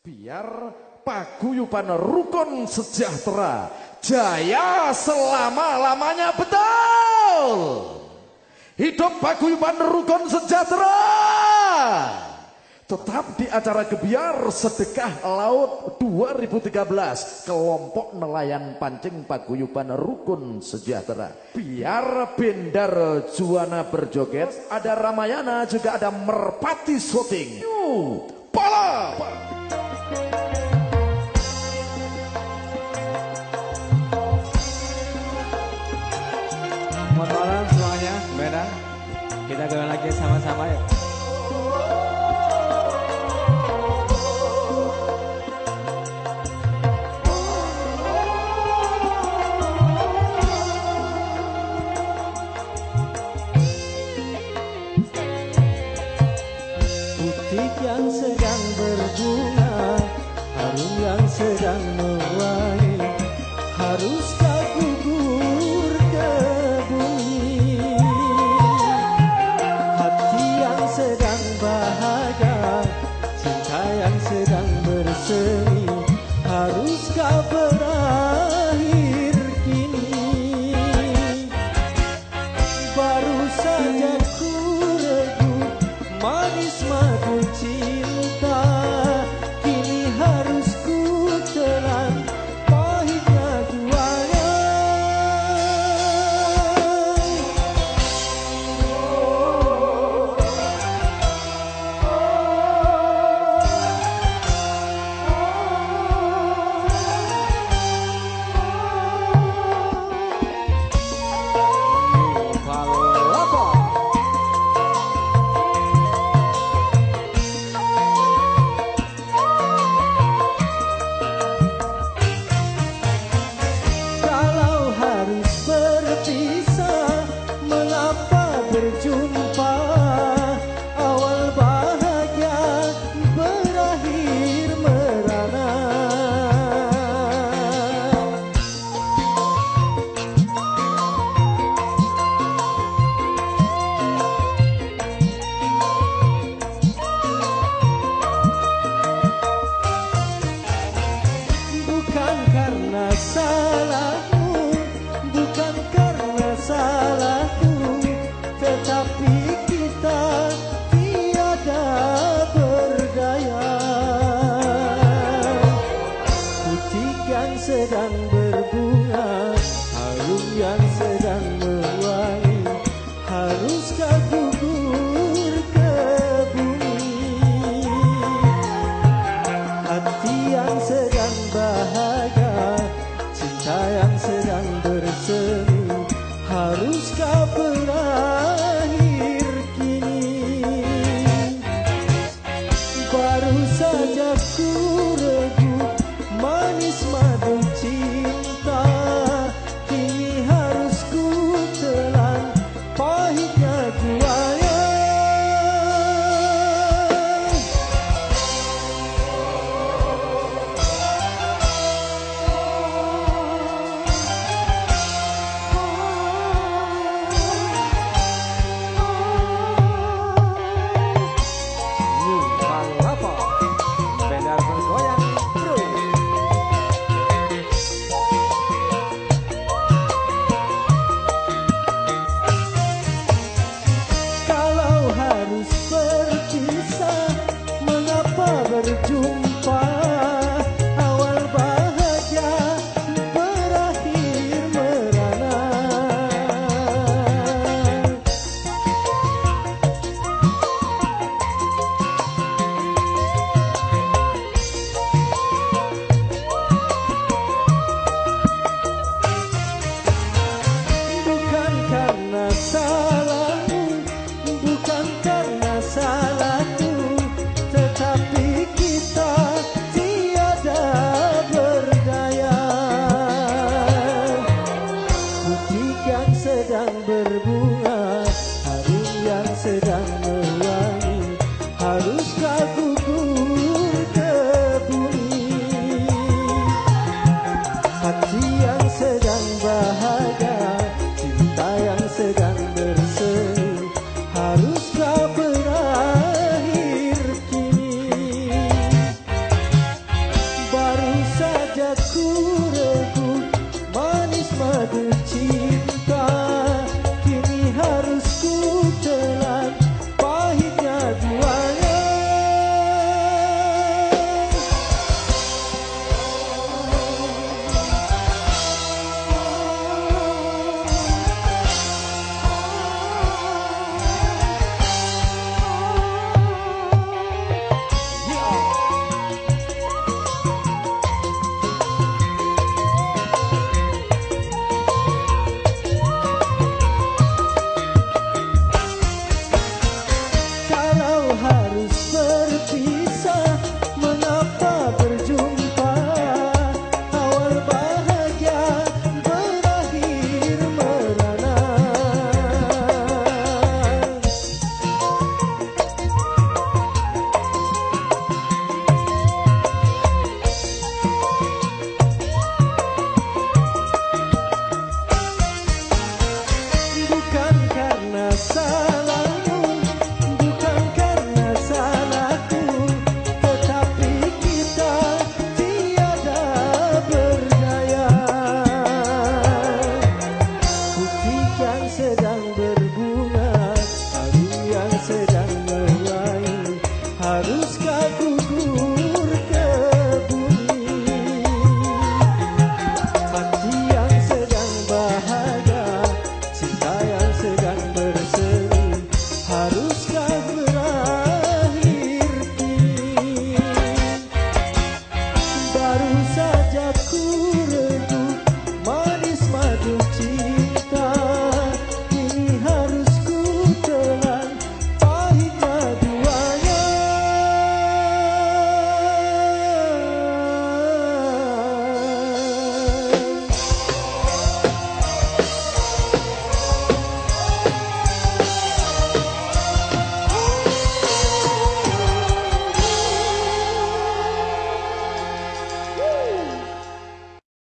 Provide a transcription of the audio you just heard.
biar paguyuban rukun sejahtera jaya selama-lamanya betul. Hidup paguyuban rukun sejahtera. Tetap di acara gebiar sedekah laut 2013 kelompok nelayan pancing paguyuban rukun sejahtera. Biar bendar juana berjoget ada ramayana juga ada merpati syuting New Pola. Selamat malam semuanya, Bena. Kita gabung lagi sama-sama ya. ගන්ඩ berbunga harum yang sedang mewangi haruskah gugur kebun hati yang sedang bahagia cinta yang sedang berseri haruskah berakhir kini? Baru saja ku regu manis madu cinta.